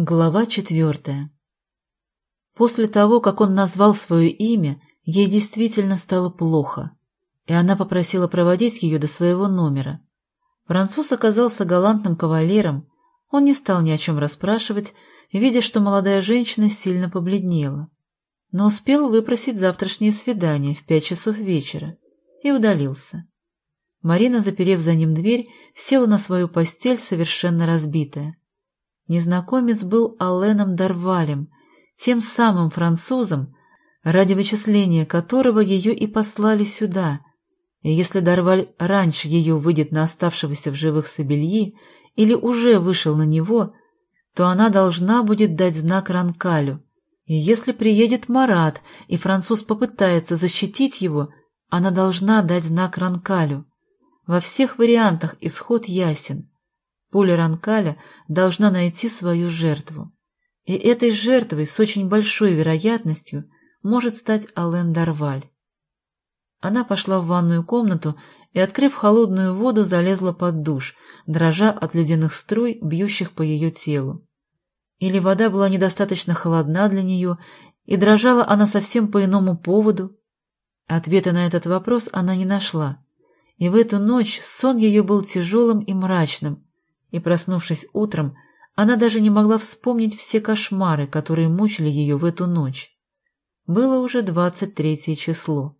Глава четвертая После того, как он назвал свое имя, ей действительно стало плохо, и она попросила проводить ее до своего номера. Француз оказался галантным кавалером, он не стал ни о чем расспрашивать, видя, что молодая женщина сильно побледнела, но успел выпросить завтрашнее свидание в пять часов вечера и удалился. Марина, заперев за ним дверь, села на свою постель, совершенно разбитая. Незнакомец был Алленом Дарвалем, тем самым французом, ради вычисления которого ее и послали сюда. И если Дарваль раньше ее выйдет на оставшегося в живых Сабельи или уже вышел на него, то она должна будет дать знак Ранкалю. И если приедет Марат, и француз попытается защитить его, она должна дать знак Ранкалю. Во всех вариантах исход ясен. Пуля Ранкаля должна найти свою жертву. И этой жертвой с очень большой вероятностью может стать Ален Дарваль. Она пошла в ванную комнату и, открыв холодную воду, залезла под душ, дрожа от ледяных струй, бьющих по ее телу. Или вода была недостаточно холодна для нее, и дрожала она совсем по иному поводу? Ответа на этот вопрос она не нашла. И в эту ночь сон ее был тяжелым и мрачным, и, проснувшись утром, она даже не могла вспомнить все кошмары, которые мучили ее в эту ночь. Было уже двадцать третье число.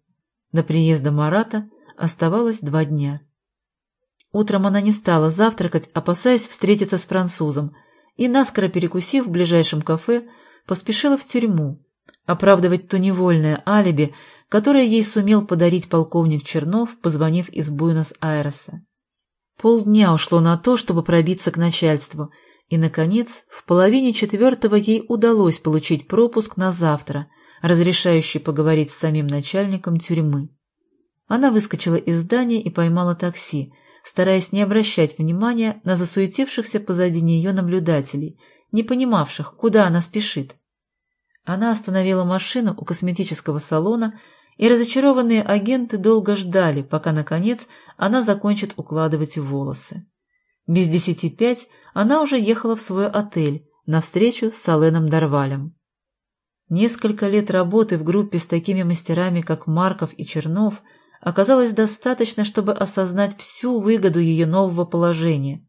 До приезда Марата оставалось два дня. Утром она не стала завтракать, опасаясь встретиться с французом, и, наскоро перекусив в ближайшем кафе, поспешила в тюрьму, оправдывать то невольное алиби, которое ей сумел подарить полковник Чернов, позвонив из Буэнос-Айреса. Полдня ушло на то, чтобы пробиться к начальству, и, наконец, в половине четвертого ей удалось получить пропуск на завтра, разрешающий поговорить с самим начальником тюрьмы. Она выскочила из здания и поймала такси, стараясь не обращать внимания на засуетившихся позади нее наблюдателей, не понимавших, куда она спешит. Она остановила машину у косметического салона, и разочарованные агенты долго ждали, пока, наконец, она закончит укладывать волосы. Без десяти пять она уже ехала в свой отель на встречу с Аленом Дарвалем. Несколько лет работы в группе с такими мастерами, как Марков и Чернов, оказалось достаточно, чтобы осознать всю выгоду ее нового положения.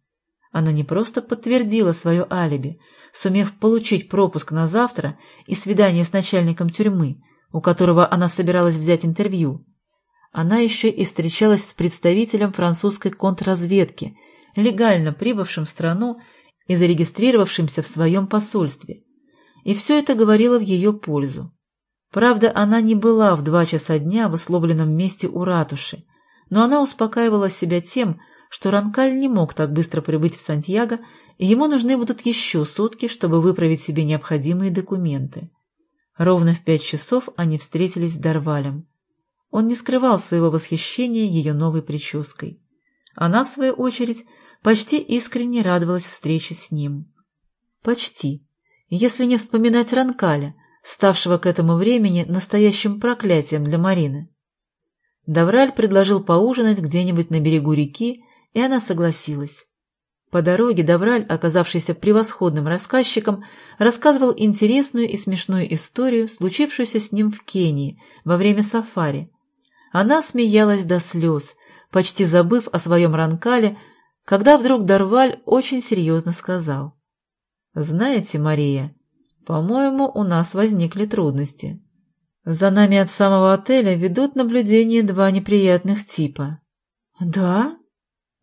Она не просто подтвердила свое алиби, сумев получить пропуск на завтра и свидание с начальником тюрьмы, у которого она собиралась взять интервью. Она еще и встречалась с представителем французской контрразведки, легально прибывшим в страну и зарегистрировавшимся в своем посольстве. И все это говорило в ее пользу. Правда, она не была в два часа дня в условленном месте у ратуши, но она успокаивала себя тем, что Ранкаль не мог так быстро прибыть в Сантьяго, и ему нужны будут еще сутки, чтобы выправить себе необходимые документы. Ровно в пять часов они встретились с Дарвалем. Он не скрывал своего восхищения ее новой прической. Она, в свою очередь, почти искренне радовалась встрече с ним. Почти, если не вспоминать Ранкаля, ставшего к этому времени настоящим проклятием для Марины. Давраль предложил поужинать где-нибудь на берегу реки, и она согласилась. По дороге Давраль, оказавшийся превосходным рассказчиком, рассказывал интересную и смешную историю, случившуюся с ним в Кении во время сафари. Она смеялась до слез, почти забыв о своем ранкале, когда вдруг Дарваль очень серьезно сказал. «Знаете, Мария, по-моему, у нас возникли трудности. За нами от самого отеля ведут наблюдение два неприятных типа». «Да?» —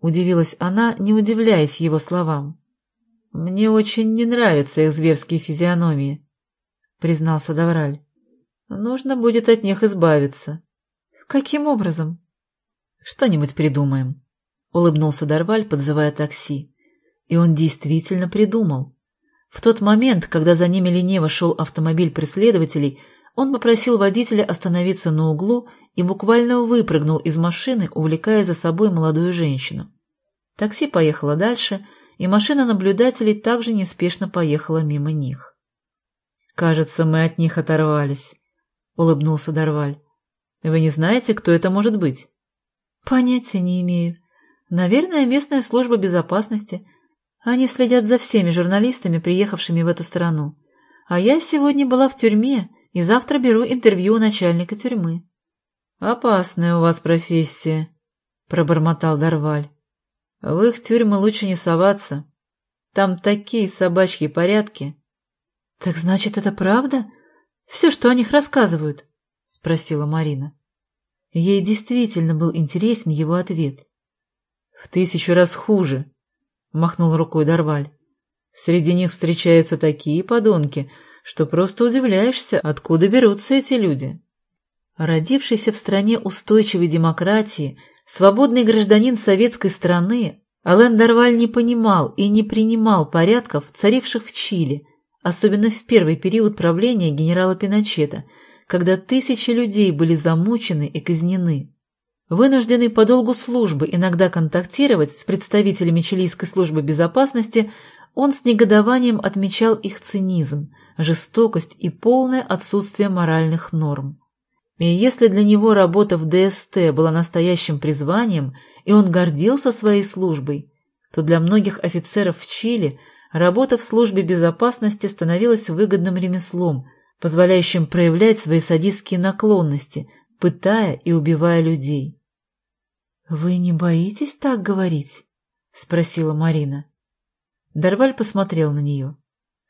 удивилась она, не удивляясь его словам. «Мне очень не нравятся их зверские физиономии», — признался Давраль. «Нужно будет от них избавиться». «Каким образом?» «Что-нибудь придумаем», — улыбнулся Дарваль, подзывая такси. И он действительно придумал. В тот момент, когда за ними лениво шел автомобиль преследователей, он попросил водителя остановиться на углу и буквально выпрыгнул из машины, увлекая за собой молодую женщину. Такси поехало дальше, и машина наблюдателей также неспешно поехала мимо них. «Кажется, мы от них оторвались», — улыбнулся Дарваль. «Вы не знаете, кто это может быть?» «Понятия не имею. Наверное, местная служба безопасности. Они следят за всеми журналистами, приехавшими в эту страну. А я сегодня была в тюрьме и завтра беру интервью у начальника тюрьмы. — Опасная у вас профессия, — пробормотал Дарваль. — В их тюрьмы лучше не соваться. Там такие собачьи порядки. — Так значит, это правда? Все, что о них рассказывают? — спросила Марина. Ей действительно был интересен его ответ. — В тысячу раз хуже, — махнул рукой Дарваль. — Среди них встречаются такие подонки, что просто удивляешься, откуда берутся эти люди. Родившийся в стране устойчивой демократии, свободный гражданин советской страны, Ален Дарваль не понимал и не принимал порядков, царивших в Чили, особенно в первый период правления генерала Пиночета, когда тысячи людей были замучены и казнены. Вынужденный по долгу службы иногда контактировать с представителями чилийской службы безопасности, он с негодованием отмечал их цинизм, жестокость и полное отсутствие моральных норм. И если для него работа в ДСТ была настоящим призванием, и он гордился своей службой, то для многих офицеров в Чили работа в службе безопасности становилась выгодным ремеслом, позволяющим проявлять свои садистские наклонности, пытая и убивая людей. — Вы не боитесь так говорить? — спросила Марина. Дарваль посмотрел на нее.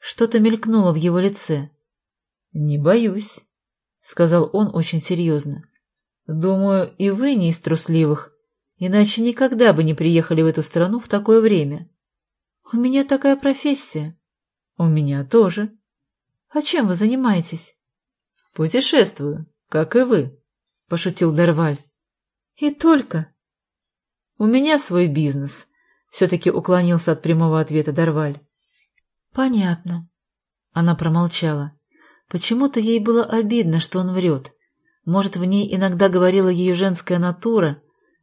Что-то мелькнуло в его лице. — Не боюсь, — сказал он очень серьезно. — Думаю, и вы не из трусливых, иначе никогда бы не приехали в эту страну в такое время. — У меня такая профессия. — У меня тоже. — А чем вы занимаетесь? — Путешествую, как и вы, — пошутил Дарваль. — И только. — У меня свой бизнес, — все-таки уклонился от прямого ответа Дарваль. — Понятно. Она промолчала. Почему-то ей было обидно, что он врет. Может, в ней иногда говорила ее женская натура.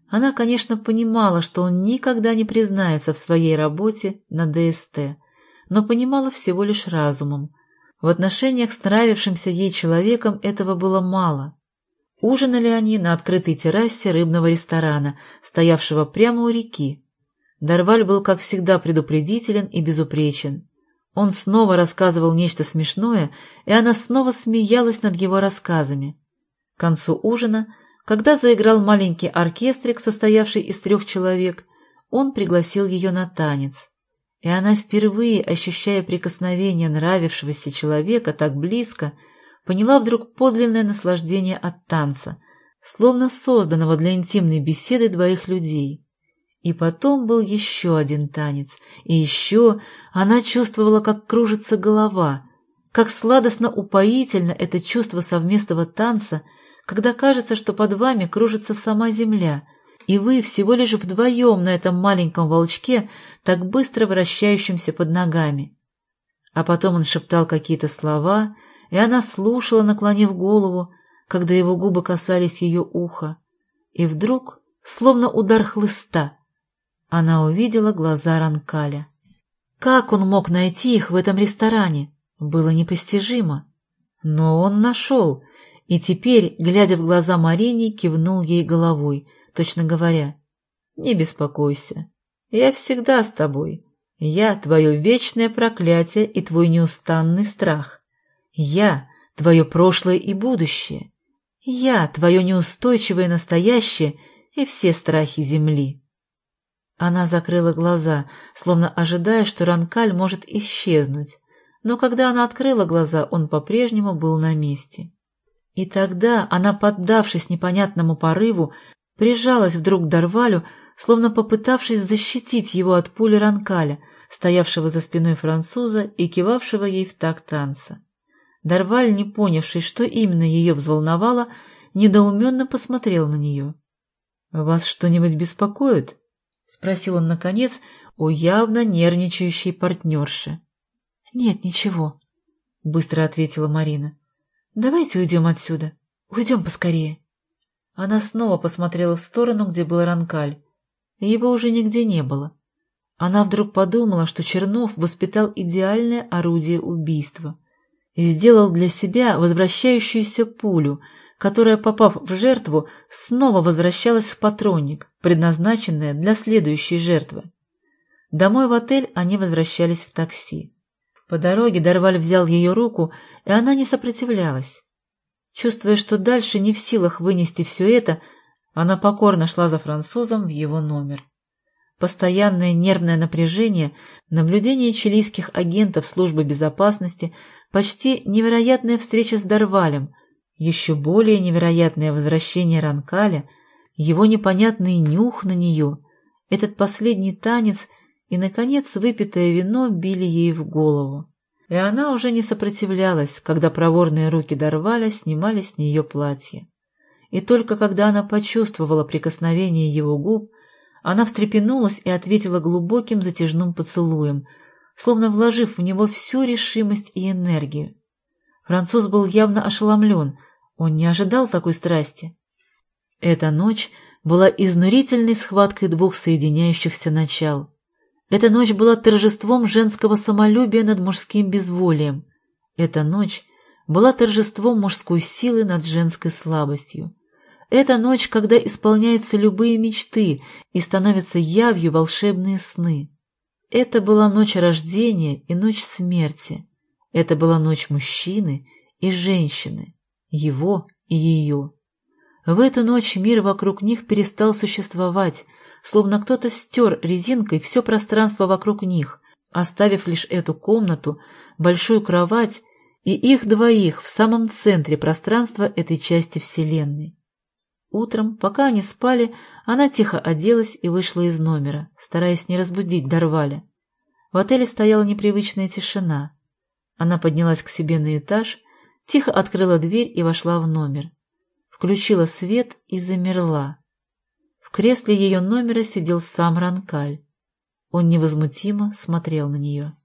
Она, конечно, понимала, что он никогда не признается в своей работе на ДСТ, но понимала всего лишь разумом. В отношениях с нравившимся ей человеком этого было мало. Ужинали они на открытой террасе рыбного ресторана, стоявшего прямо у реки. Дарваль был, как всегда, предупредителен и безупречен. Он снова рассказывал нечто смешное, и она снова смеялась над его рассказами. К концу ужина, когда заиграл маленький оркестрик, состоявший из трех человек, он пригласил ее на танец. И она впервые, ощущая прикосновение нравившегося человека так близко, поняла вдруг подлинное наслаждение от танца, словно созданного для интимной беседы двоих людей. И потом был еще один танец, и еще она чувствовала, как кружится голова, как сладостно упоительно это чувство совместного танца, когда кажется, что под вами кружится сама земля, и вы всего лишь вдвоем на этом маленьком волчке, так быстро вращающемся под ногами. А потом он шептал какие-то слова, и она слушала, наклонив голову, когда его губы касались ее уха. И вдруг, словно удар хлыста, она увидела глаза Ранкаля. Как он мог найти их в этом ресторане? Было непостижимо. Но он нашел, и теперь, глядя в глаза Марине, кивнул ей головой, точно говоря, «Не беспокойся, я всегда с тобой. Я — твое вечное проклятие и твой неустанный страх. Я — твое прошлое и будущее. Я — твое неустойчивое настоящее и все страхи земли». Она закрыла глаза, словно ожидая, что Ранкаль может исчезнуть, но когда она открыла глаза, он по-прежнему был на месте. И тогда она, поддавшись непонятному порыву, прижалась вдруг к Дарвалю, словно попытавшись защитить его от пули Ранкаля, стоявшего за спиной француза и кивавшего ей в такт танца. Дарваль, не понявший, что именно ее взволновало, недоуменно посмотрел на нее. — Вас что-нибудь беспокоит? — спросил он, наконец, у явно нервничающей партнерши. — Нет, ничего, — быстро ответила Марина. — Давайте уйдем отсюда. Уйдем поскорее. Она снова посмотрела в сторону, где был Ранкаль. Его уже нигде не было. Она вдруг подумала, что Чернов воспитал идеальное орудие убийства и сделал для себя возвращающуюся пулю — которая, попав в жертву, снова возвращалась в патронник, предназначенная для следующей жертвы. Домой в отель они возвращались в такси. По дороге Дарваль взял ее руку, и она не сопротивлялась. Чувствуя, что дальше не в силах вынести все это, она покорно шла за французом в его номер. Постоянное нервное напряжение, наблюдение чилийских агентов службы безопасности, почти невероятная встреча с Дарвалем, еще более невероятное возвращение Ранкаля, его непонятный нюх на нее, этот последний танец и, наконец, выпитое вино били ей в голову. И она уже не сопротивлялась, когда проворные руки Дарваля снимали с нее платье. И только когда она почувствовала прикосновение его губ, она встрепенулась и ответила глубоким затяжным поцелуем, словно вложив в него всю решимость и энергию. Француз был явно ошеломлен, он не ожидал такой страсти. Эта ночь была изнурительной схваткой двух соединяющихся начал. Эта ночь была торжеством женского самолюбия над мужским безволием. Эта ночь была торжеством мужской силы над женской слабостью. Это ночь, когда исполняются любые мечты и становятся явью волшебные сны. Это была ночь рождения и ночь смерти. Это была ночь мужчины и женщины, его и ее. В эту ночь мир вокруг них перестал существовать, словно кто-то стер резинкой все пространство вокруг них, оставив лишь эту комнату, большую кровать и их двоих в самом центре пространства этой части Вселенной. Утром, пока они спали, она тихо оделась и вышла из номера, стараясь не разбудить Дарваля. В отеле стояла непривычная тишина. Она поднялась к себе на этаж, тихо открыла дверь и вошла в номер. Включила свет и замерла. В кресле ее номера сидел сам Ранкаль. Он невозмутимо смотрел на нее.